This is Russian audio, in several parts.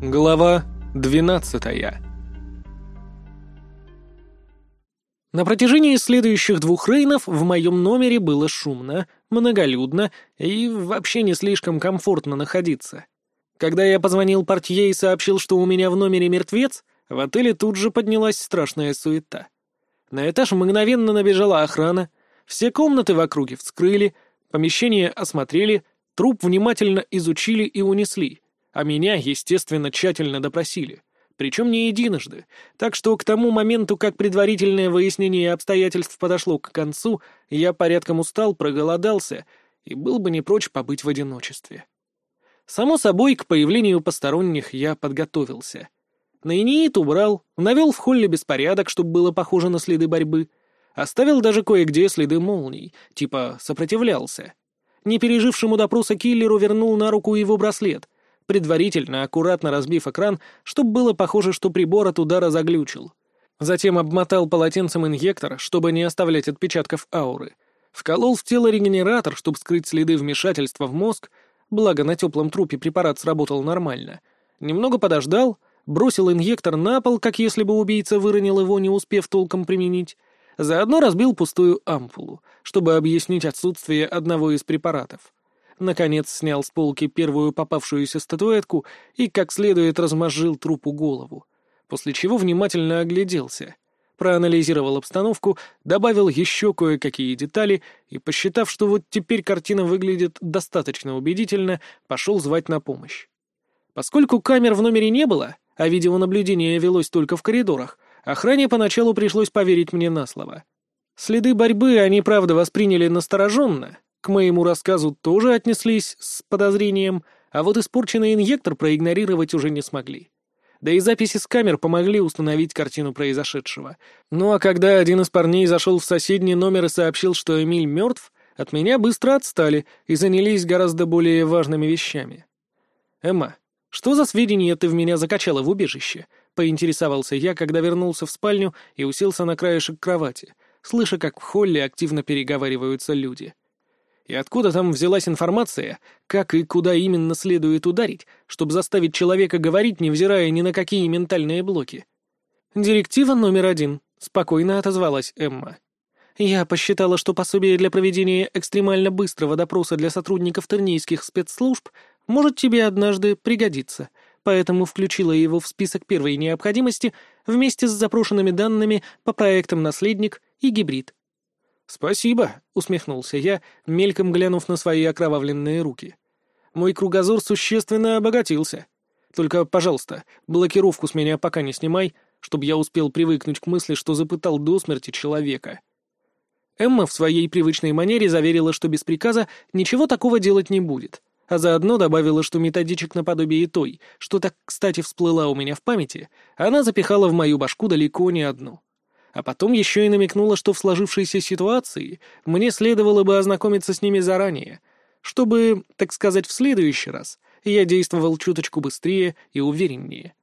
Глава 12 На протяжении следующих двух рейнов в моем номере было шумно, многолюдно и вообще не слишком комфортно находиться. Когда я позвонил портье и сообщил, что у меня в номере мертвец, в отеле тут же поднялась страшная суета. На этаж мгновенно набежала охрана, все комнаты в округе вскрыли, помещение осмотрели, труп внимательно изучили и унесли — а меня, естественно, тщательно допросили. Причем не единожды. Так что к тому моменту, как предварительное выяснение обстоятельств подошло к концу, я порядком устал, проголодался и был бы не прочь побыть в одиночестве. Само собой, к появлению посторонних я подготовился. Наиниит убрал, навел в холле беспорядок, чтобы было похоже на следы борьбы. Оставил даже кое-где следы молний, типа сопротивлялся. Не пережившему допроса киллеру вернул на руку его браслет — предварительно аккуратно разбив экран, чтобы было похоже, что прибор от удара заглючил. Затем обмотал полотенцем инъектор, чтобы не оставлять отпечатков ауры. Вколол в тело регенератор, чтобы скрыть следы вмешательства в мозг, благо на теплом трупе препарат сработал нормально. Немного подождал, бросил инъектор на пол, как если бы убийца выронил его, не успев толком применить. Заодно разбил пустую ампулу, чтобы объяснить отсутствие одного из препаратов наконец снял с полки первую попавшуюся статуэтку и как следует размозжил трупу голову, после чего внимательно огляделся, проанализировал обстановку, добавил еще кое-какие детали и, посчитав, что вот теперь картина выглядит достаточно убедительно, пошел звать на помощь. Поскольку камер в номере не было, а видеонаблюдение велось только в коридорах, охране поначалу пришлось поверить мне на слово. Следы борьбы они, правда, восприняли настороженно, к моему рассказу тоже отнеслись с подозрением, а вот испорченный инъектор проигнорировать уже не смогли. Да и записи с камер помогли установить картину произошедшего. Ну а когда один из парней зашел в соседний номер и сообщил, что Эмиль мертв, от меня быстро отстали и занялись гораздо более важными вещами. «Эмма, что за сведения ты в меня закачала в убежище?» — поинтересовался я, когда вернулся в спальню и уселся на краешек кровати, слыша, как в холле активно переговариваются люди — и откуда там взялась информация, как и куда именно следует ударить, чтобы заставить человека говорить, невзирая ни на какие ментальные блоки? «Директива номер один», — спокойно отозвалась Эмма. «Я посчитала, что пособие для проведения экстремально быстрого допроса для сотрудников тернийских спецслужб может тебе однажды пригодиться, поэтому включила его в список первой необходимости вместе с запрошенными данными по проектам «Наследник» и «Гибрид». «Спасибо», — усмехнулся я, мельком глянув на свои окровавленные руки. «Мой кругозор существенно обогатился. Только, пожалуйста, блокировку с меня пока не снимай, чтобы я успел привыкнуть к мысли, что запытал до смерти человека». Эмма в своей привычной манере заверила, что без приказа ничего такого делать не будет, а заодно добавила, что методичек наподобие той, что так, кстати, всплыла у меня в памяти, она запихала в мою башку далеко не одну а потом еще и намекнула, что в сложившейся ситуации мне следовало бы ознакомиться с ними заранее, чтобы, так сказать, в следующий раз я действовал чуточку быстрее и увереннее.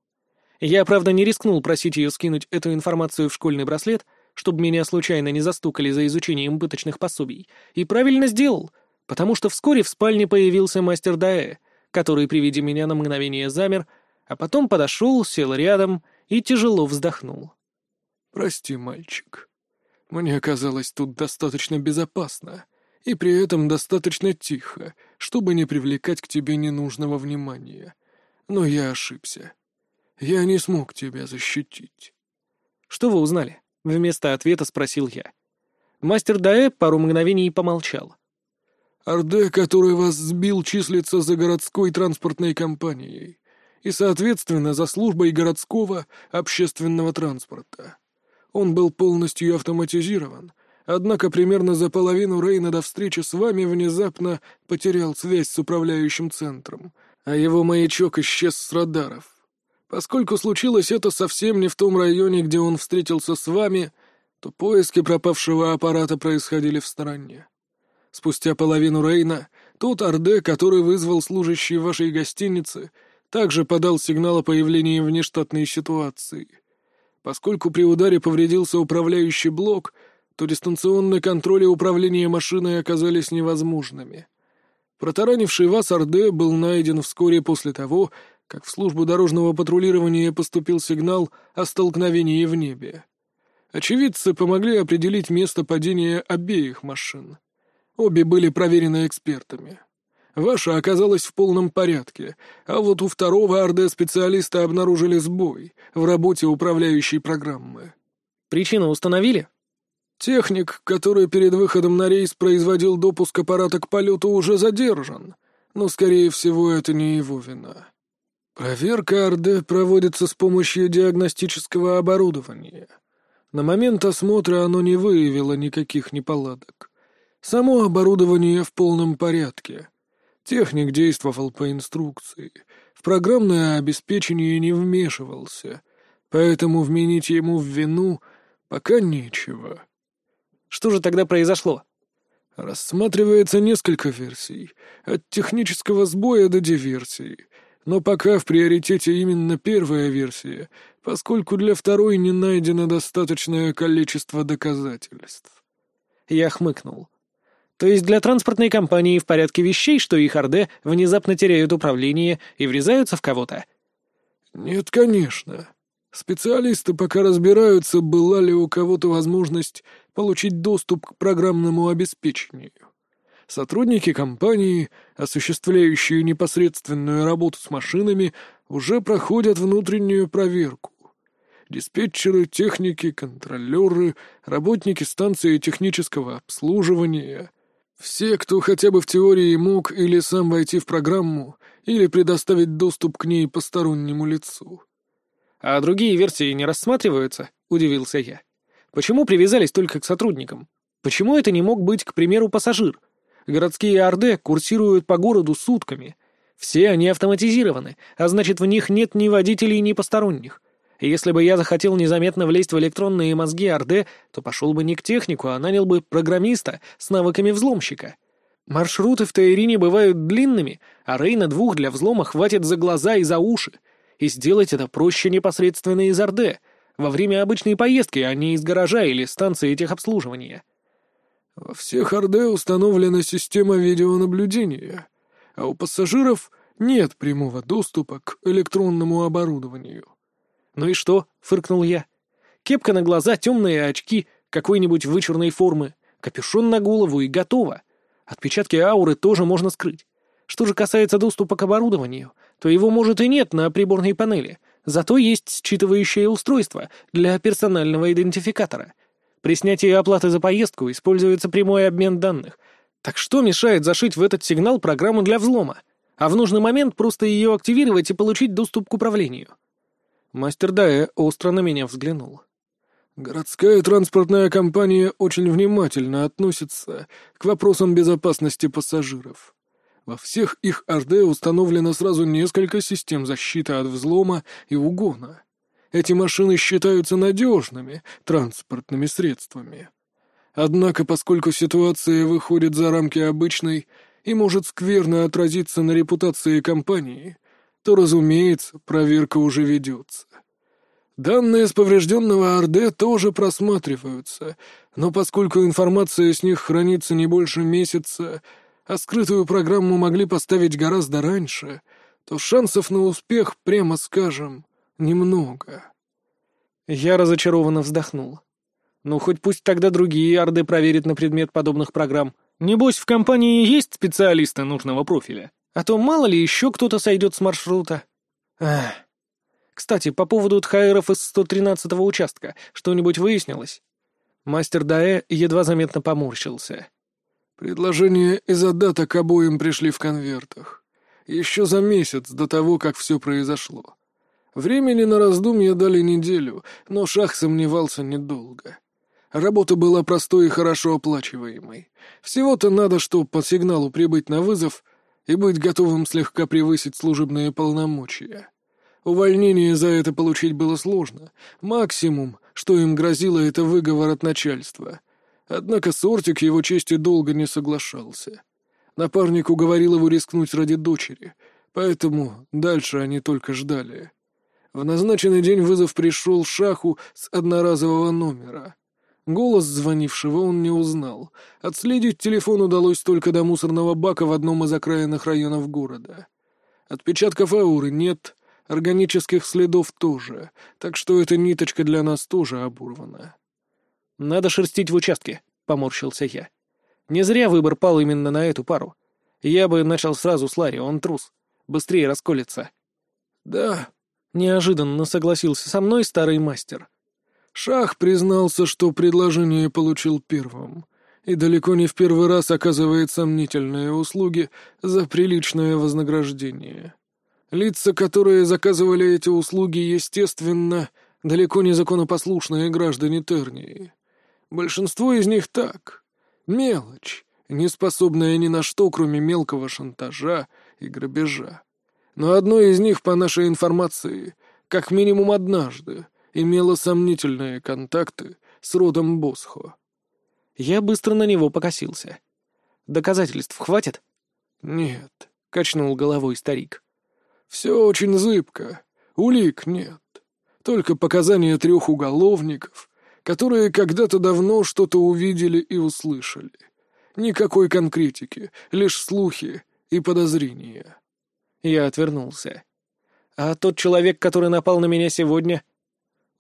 Я, правда, не рискнул просить ее скинуть эту информацию в школьный браслет, чтобы меня случайно не застукали за изучением пыточных пособий, и правильно сделал, потому что вскоре в спальне появился мастер Даэ, который при виде меня на мгновение замер, а потом подошел, сел рядом и тяжело вздохнул. «Прости, мальчик. Мне казалось тут достаточно безопасно, и при этом достаточно тихо, чтобы не привлекать к тебе ненужного внимания. Но я ошибся. Я не смог тебя защитить». «Что вы узнали?» — вместо ответа спросил я. Мастер Даэ пару мгновений помолчал. «Орде, который вас сбил, числится за городской транспортной компанией и, соответственно, за службой городского общественного транспорта. Он был полностью автоматизирован, однако примерно за половину Рейна до встречи с вами внезапно потерял связь с управляющим центром, а его маячок исчез с радаров. Поскольку случилось это совсем не в том районе, где он встретился с вами, то поиски пропавшего аппарата происходили в стороне. Спустя половину Рейна тот Орде, который вызвал служащий вашей гостиницы, также подал сигнал о появлении внештатной ситуации — Поскольку при ударе повредился управляющий блок, то дистанционный контроль и управление машиной оказались невозможными. Протаранивший вас Орде был найден вскоре после того, как в службу дорожного патрулирования поступил сигнал о столкновении в небе. Очевидцы помогли определить место падения обеих машин. Обе были проверены экспертами. Ваша оказалась в полном порядке, а вот у второго РД-специалиста обнаружили сбой в работе управляющей программы. Причину установили? Техник, который перед выходом на рейс производил допуск аппарата к полету, уже задержан, но, скорее всего, это не его вина. Проверка РД проводится с помощью диагностического оборудования. На момент осмотра оно не выявило никаких неполадок. Само оборудование в полном порядке. Техник действовал по инструкции. В программное обеспечение не вмешивался, поэтому вменить ему в вину пока нечего. Что же тогда произошло? Рассматривается несколько версий, от технического сбоя до диверсии, но пока в приоритете именно первая версия, поскольку для второй не найдено достаточное количество доказательств. Я хмыкнул. То есть для транспортной компании в порядке вещей, что их РД внезапно теряют управление и врезаются в кого-то? Нет, конечно. Специалисты пока разбираются, была ли у кого-то возможность получить доступ к программному обеспечению. Сотрудники компании, осуществляющие непосредственную работу с машинами, уже проходят внутреннюю проверку. Диспетчеры, техники, контролеры, работники станции технического обслуживания. Все, кто хотя бы в теории мог или сам войти в программу, или предоставить доступ к ней постороннему лицу. «А другие версии не рассматриваются?» — удивился я. «Почему привязались только к сотрудникам? Почему это не мог быть, к примеру, пассажир? Городские ОРД курсируют по городу сутками. Все они автоматизированы, а значит, в них нет ни водителей, ни посторонних. Если бы я захотел незаметно влезть в электронные мозги ОРД, то пошел бы не к технику, а нанял бы программиста с навыками взломщика. Маршруты в Таирине бывают длинными, а Рейна двух для взлома хватит за глаза и за уши и сделать это проще непосредственно из Орде, во время обычной поездки, а не из гаража или станции техобслуживания. Во всех Орде установлена система видеонаблюдения, а у пассажиров нет прямого доступа к электронному оборудованию. «Ну и что?» — фыркнул я. «Кепка на глаза, темные очки, какой-нибудь вычурной формы, капюшон на голову и готово. Отпечатки ауры тоже можно скрыть. Что же касается доступа к оборудованию, то его, может, и нет на приборной панели, зато есть считывающее устройство для персонального идентификатора. При снятии оплаты за поездку используется прямой обмен данных. Так что мешает зашить в этот сигнал программу для взлома? А в нужный момент просто ее активировать и получить доступ к управлению. Мастер Дая остро на меня взглянул. Городская транспортная компания очень внимательно относится к вопросам безопасности пассажиров. Во всех их РД установлено сразу несколько систем защиты от взлома и угона. Эти машины считаются надежными транспортными средствами. Однако, поскольку ситуация выходит за рамки обычной и может скверно отразиться на репутации компании, то, разумеется, проверка уже ведется. Данные с поврежденного РД тоже просматриваются, но поскольку информация с них хранится не больше месяца, а скрытую программу могли поставить гораздо раньше, то шансов на успех, прямо скажем, немного. Я разочарованно вздохнул. Ну, хоть пусть тогда другие Орды проверят на предмет подобных программ. Небось, в компании есть специалисты нужного профиля. А то мало ли еще кто-то сойдет с маршрута. Ах. Кстати, по поводу Тхаэров из 113-го участка, что-нибудь выяснилось? Мастер Даэ едва заметно поморщился. Предложения и задаток обоим пришли в конвертах. Еще за месяц до того, как все произошло. Времени на раздумье дали неделю, но Шах сомневался недолго. Работа была простой и хорошо оплачиваемой. Всего-то надо, что по сигналу прибыть на вызов и быть готовым слегка превысить служебные полномочия. Увольнение за это получить было сложно. Максимум, что им грозило, это выговор от начальства. Однако Сортик его чести долго не соглашался. Напарник уговорил его рискнуть ради дочери, поэтому дальше они только ждали. В назначенный день вызов пришел Шаху с одноразового номера. Голос звонившего он не узнал. Отследить телефон удалось только до мусорного бака в одном из окраинных районов города. Отпечатков ауры нет, органических следов тоже, так что эта ниточка для нас тоже оборвана. «Надо шерстить в участке», — поморщился я. «Не зря выбор пал именно на эту пару. Я бы начал сразу с Ларри, он трус. Быстрее расколется». «Да», — неожиданно согласился со мной старый мастер. Шах признался, что предложение получил первым, и далеко не в первый раз оказывает сомнительные услуги за приличное вознаграждение. Лица, которые заказывали эти услуги, естественно, далеко не законопослушные граждане Тернии. Большинство из них так. Мелочь, не способная ни на что, кроме мелкого шантажа и грабежа. Но одно из них, по нашей информации, как минимум однажды, имело сомнительные контакты с родом Босхо. Я быстро на него покосился. «Доказательств хватит?» «Нет», — качнул головой старик. «Все очень зыбко. Улик нет. Только показания трех уголовников, которые когда-то давно что-то увидели и услышали. Никакой конкретики, лишь слухи и подозрения». Я отвернулся. «А тот человек, который напал на меня сегодня?»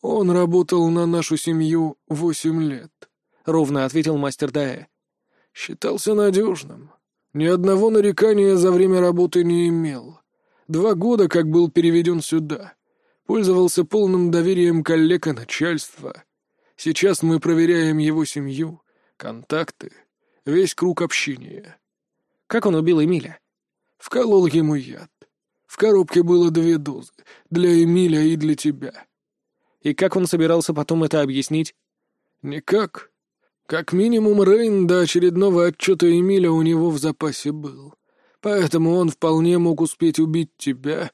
«Он работал на нашу семью восемь лет», — ровно ответил мастер Даэ. «Считался надежным. Ни одного нарекания за время работы не имел. Два года как был переведен сюда. Пользовался полным доверием коллег и начальства. Сейчас мы проверяем его семью, контакты, весь круг общения». «Как он убил Эмиля?» «Вколол ему яд. В коробке было две дозы, для Эмиля и для тебя». И как он собирался потом это объяснить? Никак. Как минимум, Рейн до очередного отчета Эмиля у него в запасе был. Поэтому он вполне мог успеть убить тебя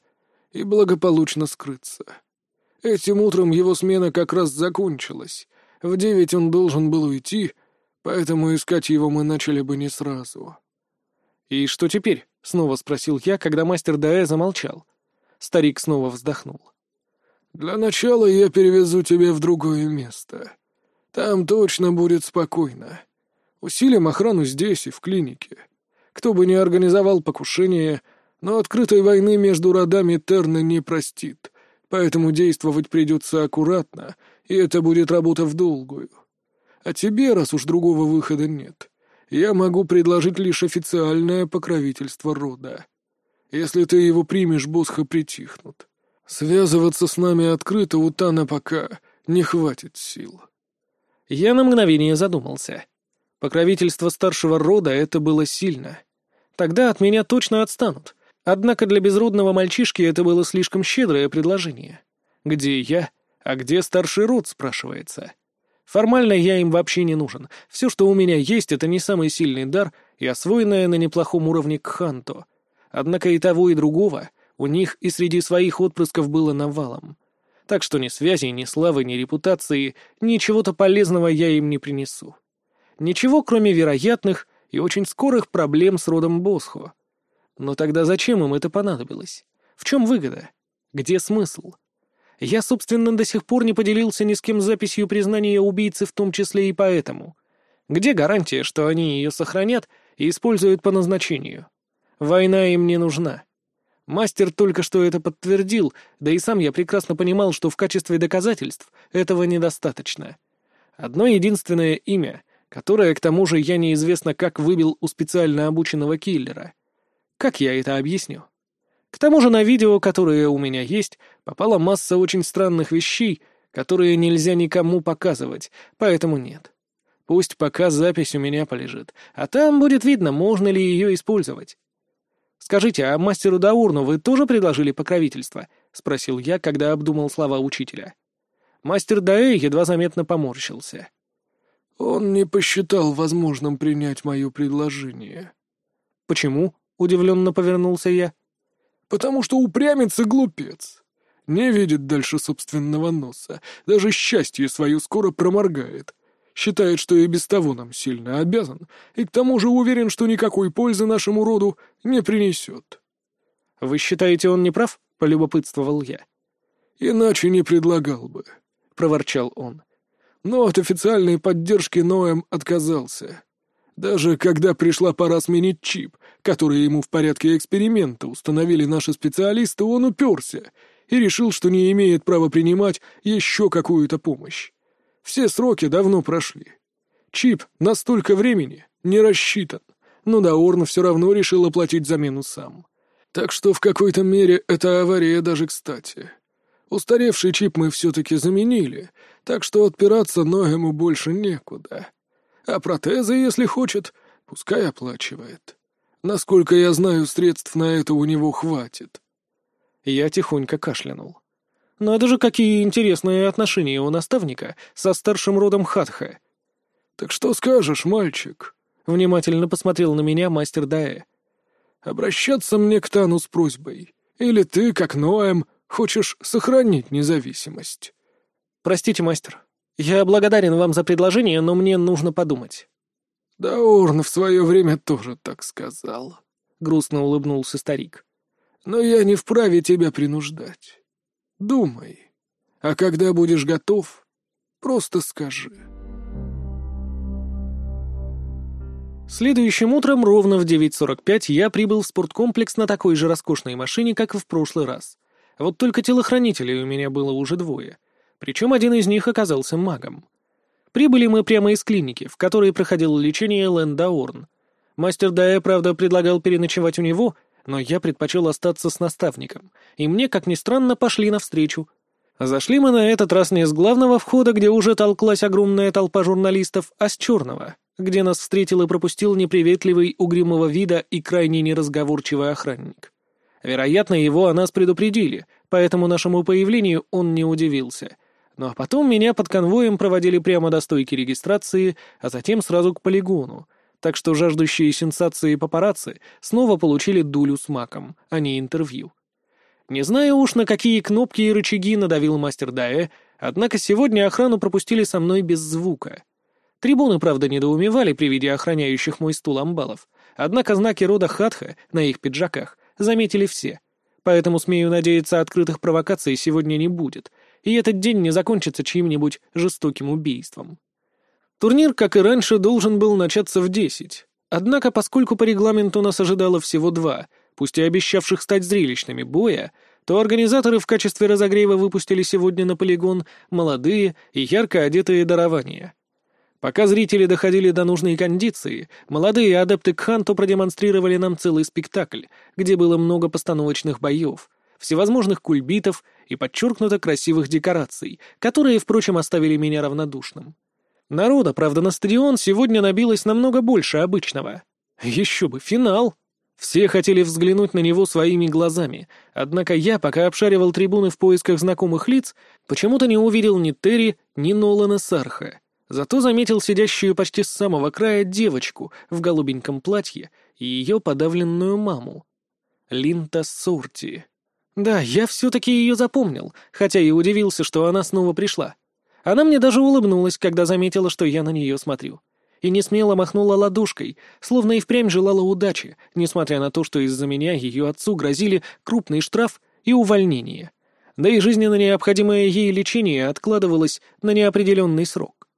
и благополучно скрыться. Этим утром его смена как раз закончилась. В девять он должен был уйти, поэтому искать его мы начали бы не сразу. «И что теперь?» — снова спросил я, когда мастер Даэ замолчал. Старик снова вздохнул. «Для начала я перевезу тебя в другое место. Там точно будет спокойно. Усилим охрану здесь и в клинике. Кто бы ни организовал покушение, но открытой войны между родами Терна не простит, поэтому действовать придется аккуратно, и это будет работа в долгую. А тебе, раз уж другого выхода нет, я могу предложить лишь официальное покровительство рода. Если ты его примешь, Босха притихнут. Связываться с нами открыто у Тана пока не хватит сил. Я на мгновение задумался. Покровительство старшего рода — это было сильно. Тогда от меня точно отстанут. Однако для безродного мальчишки это было слишком щедрое предложение. Где я, а где старший род, спрашивается. Формально я им вообще не нужен. Все, что у меня есть, это не самый сильный дар и освоенное на неплохом уровне кханто. Однако и того, и другого — у них и среди своих отпрысков было навалом. Так что ни связи, ни славы, ни репутации, ничего-то полезного я им не принесу. Ничего, кроме вероятных и очень скорых проблем с родом Босхо. Но тогда зачем им это понадобилось? В чем выгода? Где смысл? Я, собственно, до сих пор не поделился ни с кем записью признания убийцы, в том числе и поэтому. Где гарантия, что они ее сохранят и используют по назначению? Война им не нужна. Мастер только что это подтвердил, да и сам я прекрасно понимал, что в качестве доказательств этого недостаточно. Одно единственное имя, которое, к тому же, я неизвестно как выбил у специально обученного киллера. Как я это объясню? К тому же на видео, которое у меня есть, попала масса очень странных вещей, которые нельзя никому показывать, поэтому нет. Пусть пока запись у меня полежит, а там будет видно, можно ли ее использовать. «Скажите, а мастеру Даурну вы тоже предложили покровительство?» — спросил я, когда обдумал слова учителя. Мастер Даэ едва заметно поморщился. «Он не посчитал возможным принять мое предложение». «Почему?» — удивленно повернулся я. «Потому что упрямец и глупец. Не видит дальше собственного носа. Даже счастье свое скоро проморгает. Считает, что и без того нам сильно обязан, и к тому же уверен, что никакой пользы нашему роду не принесет. «Вы считаете, он не прав?» — полюбопытствовал я. «Иначе не предлагал бы», — проворчал он. «Но от официальной поддержки Ноэм отказался. Даже когда пришла пора сменить чип, который ему в порядке эксперимента установили наши специалисты, он уперся и решил, что не имеет права принимать еще какую-то помощь. Все сроки давно прошли. Чип на столько времени не рассчитан, но Даорн все равно решил оплатить замену сам. Так что в какой-то мере эта авария даже кстати. Устаревший чип мы все-таки заменили, так что отпираться Ноему больше некуда. А протезы, если хочет, пускай оплачивает. Насколько я знаю, средств на это у него хватит. Я тихонько кашлянул. Надо же, какие интересные отношения у наставника со старшим родом Хатха. «Так что скажешь, мальчик?» — внимательно посмотрел на меня мастер Даэ. «Обращаться мне к Тану с просьбой. Или ты, как Ноэм, хочешь сохранить независимость?» «Простите, мастер. Я благодарен вам за предложение, но мне нужно подумать». «Да Орн в свое время тоже так сказал», — грустно улыбнулся старик. «Но я не вправе тебя принуждать. Думай. А когда будешь готов, просто скажи». Следующим утром ровно в 9.45 я прибыл в спорткомплекс на такой же роскошной машине, как и в прошлый раз. Вот только телохранителей у меня было уже двое. Причем один из них оказался магом. Прибыли мы прямо из клиники, в которой проходило лечение Лэндаорн. Мастер Дая, правда, предлагал переночевать у него, но я предпочел остаться с наставником, и мне, как ни странно, пошли навстречу. Зашли мы на этот раз не с главного входа, где уже толклась огромная толпа журналистов, а с черного, где нас встретил и пропустил неприветливый, угрюмого вида и крайне неразговорчивый охранник. Вероятно, его о нас предупредили, поэтому нашему появлению он не удивился. Ну а потом меня под конвоем проводили прямо до стойки регистрации, а затем сразу к полигону, так что жаждущие сенсации папарацци снова получили дулю с маком, а не интервью. Не знаю уж, на какие кнопки и рычаги надавил мастер Дае, однако сегодня охрану пропустили со мной без звука. Трибуны, правда, недоумевали при виде охраняющих мой стул амбалов, однако знаки рода Хатха на их пиджаках заметили все. Поэтому, смею надеяться, открытых провокаций сегодня не будет, и этот день не закончится чьим-нибудь жестоким убийством. Турнир, как и раньше, должен был начаться в десять. Однако, поскольку по регламенту нас ожидало всего два, пусть и обещавших стать зрелищными, боя, то организаторы в качестве разогрева выпустили сегодня на полигон молодые и ярко одетые дарования — Пока зрители доходили до нужной кондиции, молодые адепты Кханту продемонстрировали нам целый спектакль, где было много постановочных боев, всевозможных кульбитов и подчеркнуто красивых декораций, которые, впрочем, оставили меня равнодушным. Народа, правда, на стадион сегодня набилось намного больше обычного. Еще бы, финал! Все хотели взглянуть на него своими глазами, однако я, пока обшаривал трибуны в поисках знакомых лиц, почему-то не увидел ни Терри, ни Нолана Сарха. Зато заметил сидящую почти с самого края девочку в голубеньком платье и ее подавленную маму. Линта Сорти. Да, я все-таки ее запомнил, хотя и удивился, что она снова пришла. Она мне даже улыбнулась, когда заметила, что я на нее смотрю. И не смело махнула ладошкой, словно и впрямь желала удачи, несмотря на то, что из-за меня ее отцу грозили крупный штраф и увольнение. Да и жизненно необходимое ей лечение откладывалось на неопределенный срок.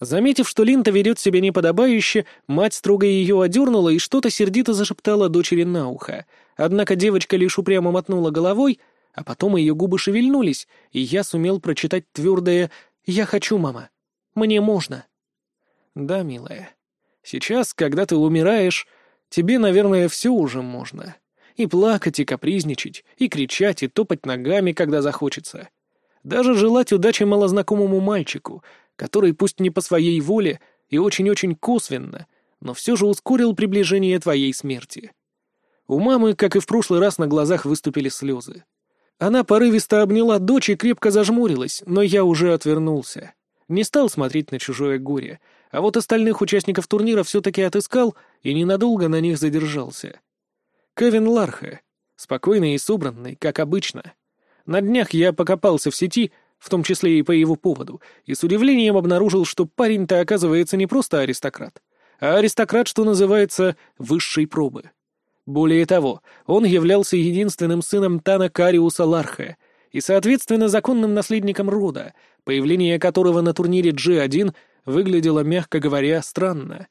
Заметив, что Линта ведет себя неподобающе, мать строго ее одернула и что-то сердито зашептала дочери на ухо. Однако девочка лишь упрямо мотнула головой, а потом ее губы шевельнулись, и я сумел прочитать твердое «Я хочу, мама. Мне можно». Да, милая, сейчас, когда ты умираешь, тебе, наверное, все уже можно. И плакать, и капризничать, и кричать, и топать ногами, когда захочется. Даже желать удачи малознакомому мальчику, который пусть не по своей воле и очень-очень косвенно, но все же ускорил приближение твоей смерти. У мамы, как и в прошлый раз, на глазах выступили слезы. Она порывисто обняла дочь и крепко зажмурилась, но я уже отвернулся. Не стал смотреть на чужое горе, а вот остальных участников турнира все-таки отыскал и ненадолго на них задержался. Кевин Ларха, спокойный и собранный, как обычно. На днях я покопался в сети в том числе и по его поводу, и с удивлением обнаружил, что парень-то оказывается не просто аристократ, а аристократ, что называется, высшей пробы. Более того, он являлся единственным сыном Тана Кариуса Ларха и, соответственно, законным наследником рода, появление которого на турнире G1 выглядело, мягко говоря, странно.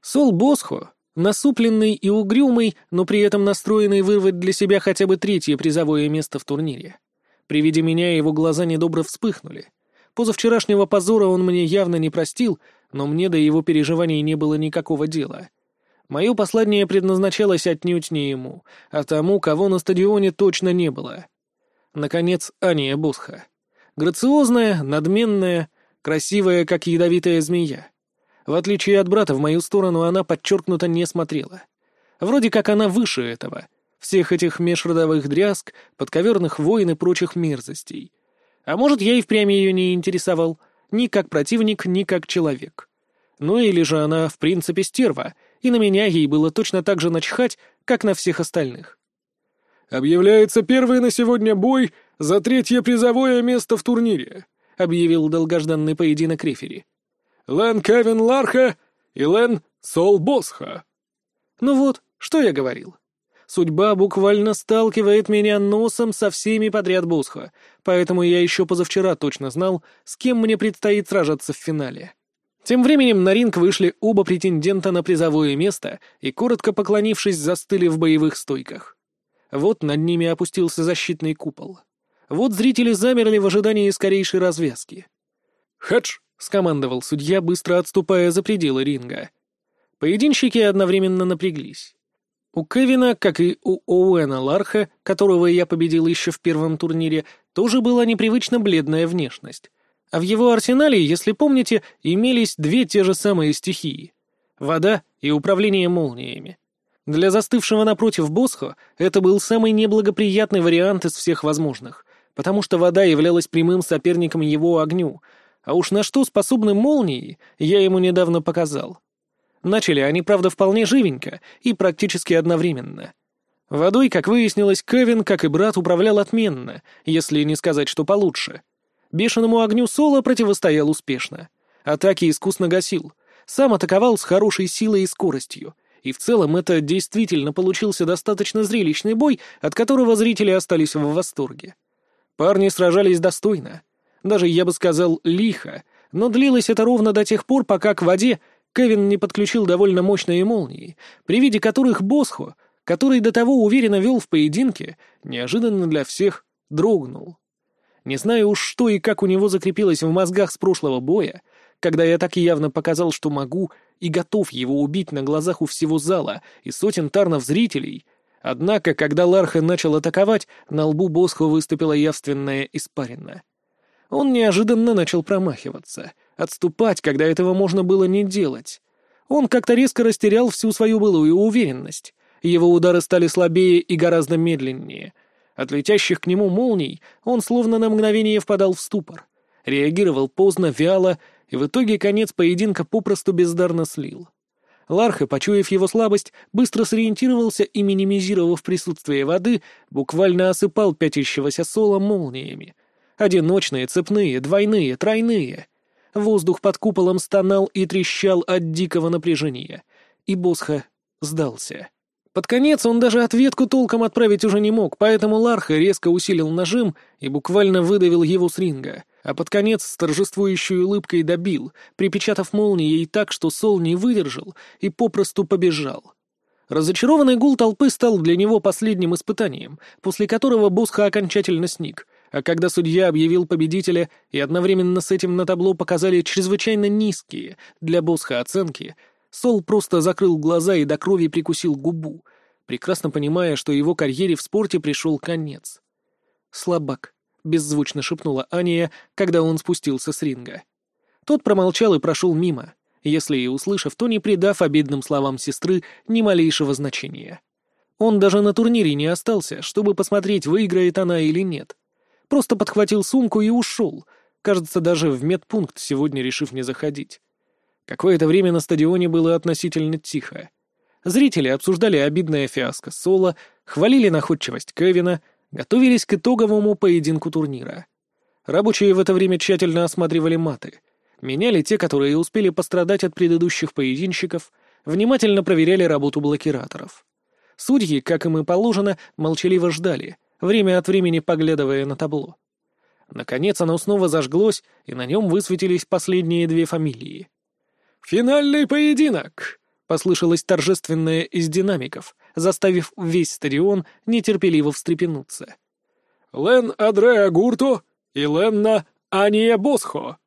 Сол Босхо, насупленный и угрюмый, но при этом настроенный вырвать для себя хотя бы третье призовое место в турнире. При виде меня его глаза недобро вспыхнули. Позавчерашнего позора он мне явно не простил, но мне до его переживаний не было никакого дела. Мое послание предназначалось отнюдь не ему, а тому, кого на стадионе точно не было. Наконец, Ания Босха. Грациозная, надменная, красивая, как ядовитая змея. В отличие от брата, в мою сторону она подчеркнуто не смотрела. Вроде как она выше этого, всех этих межродовых дрязг, подковерных войн и прочих мерзостей. А может, я и впрямь ее не интересовал, ни как противник, ни как человек. Ну или же она, в принципе, стерва, и на меня ей было точно так же начхать, как на всех остальных. «Объявляется первый на сегодня бой за третье призовое место в турнире», — объявил долгожданный поединок рефери. «Лен Кевин Ларха и Лен Сол Босха». Ну вот, что я говорил. Судьба буквально сталкивает меня носом со всеми подряд Босха, поэтому я еще позавчера точно знал, с кем мне предстоит сражаться в финале. Тем временем на ринг вышли оба претендента на призовое место и, коротко поклонившись, застыли в боевых стойках. Вот над ними опустился защитный купол. Вот зрители замерли в ожидании скорейшей развязки. «Хедж!» — скомандовал судья, быстро отступая за пределы ринга. Поединщики одновременно напряглись. У Кевина, как и у Оуэна Ларха, которого я победил еще в первом турнире, тоже была непривычно бледная внешность. А в его арсенале, если помните, имелись две те же самые стихии — вода и управление молниями. Для застывшего напротив Босхо это был самый неблагоприятный вариант из всех возможных, потому что вода являлась прямым соперником его огню, а уж на что способны молнии, я ему недавно показал. Начали они, правда, вполне живенько и практически одновременно. Водой, как выяснилось, Кевин, как и брат, управлял отменно, если не сказать, что получше. Бешеному огню Соло противостоял успешно. Атаки искусно гасил, сам атаковал с хорошей силой и скоростью — и в целом это действительно получился достаточно зрелищный бой, от которого зрители остались в восторге. Парни сражались достойно. Даже, я бы сказал, лихо, но длилось это ровно до тех пор, пока к воде Кевин не подключил довольно мощные молнии, при виде которых Босхо, который до того уверенно вел в поединке, неожиданно для всех дрогнул. Не знаю уж что и как у него закрепилось в мозгах с прошлого боя, когда я так явно показал, что могу и готов его убить на глазах у всего зала и сотен тарнов зрителей. Однако, когда Ларха начал атаковать, на лбу Босхо выступила явственная испарина. Он неожиданно начал промахиваться, отступать, когда этого можно было не делать. Он как-то резко растерял всю свою былую уверенность. Его удары стали слабее и гораздо медленнее. От летящих к нему молний он словно на мгновение впадал в ступор. Реагировал поздно, вяло и в итоге конец поединка попросту бездарно слил. Ларха, почуяв его слабость, быстро сориентировался и, минимизировав присутствие воды, буквально осыпал пятящегося сола молниями. Одиночные, цепные, двойные, тройные. Воздух под куполом стонал и трещал от дикого напряжения. И Босха сдался. Под конец он даже ответку толком отправить уже не мог, поэтому Ларха резко усилил нажим и буквально выдавил его с ринга — а под конец с торжествующей улыбкой добил, припечатав молнией так, что Сол не выдержал и попросту побежал. Разочарованный гул толпы стал для него последним испытанием, после которого Босха окончательно сник, а когда судья объявил победителя и одновременно с этим на табло показали чрезвычайно низкие для Босха оценки, Сол просто закрыл глаза и до крови прикусил губу, прекрасно понимая, что его карьере в спорте пришел конец. Слабак беззвучно шепнула Ания, когда он спустился с ринга. Тот промолчал и прошел мимо, если и услышав, то не придав обидным словам сестры ни малейшего значения. Он даже на турнире не остался, чтобы посмотреть, выиграет она или нет. Просто подхватил сумку и ушел, кажется, даже в медпункт сегодня решив не заходить. Какое-то время на стадионе было относительно тихо. Зрители обсуждали обидное фиаско Соло, хвалили находчивость Кевина — готовились к итоговому поединку турнира. Рабочие в это время тщательно осматривали маты, меняли те, которые успели пострадать от предыдущих поединщиков, внимательно проверяли работу блокираторов. Судьи, как им и положено, молчаливо ждали, время от времени поглядывая на табло. Наконец оно снова зажглось, и на нем высветились последние две фамилии. «Финальный поединок! — послышалось торжественное из динамиков, заставив весь стадион нетерпеливо встрепенуться. «Лен Адреа Гурто и Ленна Ания Босхо!»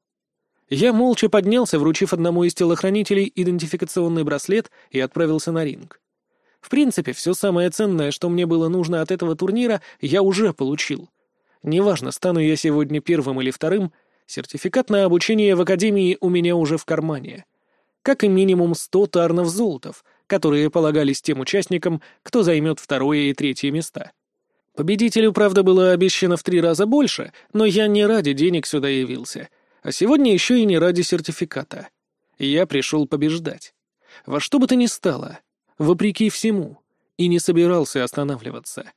Я молча поднялся, вручив одному из телохранителей идентификационный браслет и отправился на ринг. В принципе, все самое ценное, что мне было нужно от этого турнира, я уже получил. Неважно, стану я сегодня первым или вторым, сертификат на обучение в академии у меня уже в кармане. Как и минимум сто тарнов золотов, которые полагались тем участникам, кто займет второе и третье места. Победителю, правда, было обещано в три раза больше, но я не ради денег сюда явился, а сегодня еще и не ради сертификата. Я пришел побеждать. Во что бы то ни стало, вопреки всему, и не собирался останавливаться.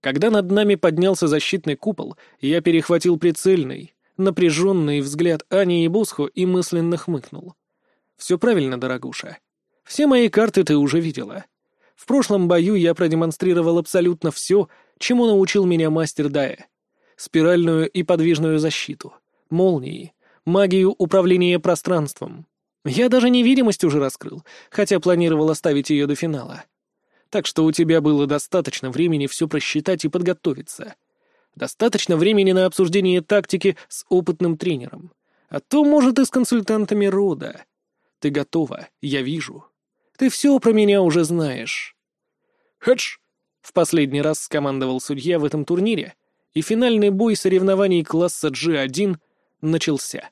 Когда над нами поднялся защитный купол, я перехватил прицельный, напряженный взгляд Ани и Босхо и мысленно хмыкнул. «Все правильно, дорогуша. Все мои карты ты уже видела. В прошлом бою я продемонстрировал абсолютно все, чему научил меня мастер Дая. Спиральную и подвижную защиту, молнии, магию управления пространством, я даже невидимость уже раскрыл, хотя планировал оставить ее до финала. Так что у тебя было достаточно времени все просчитать и подготовиться. Достаточно времени на обсуждение тактики с опытным тренером. А то, может, и с консультантами рода. Ты готова, я вижу. Ты все про меня уже знаешь. Хедж! В последний раз скомандовал судья в этом турнире, и финальный бой соревнований класса G1 начался.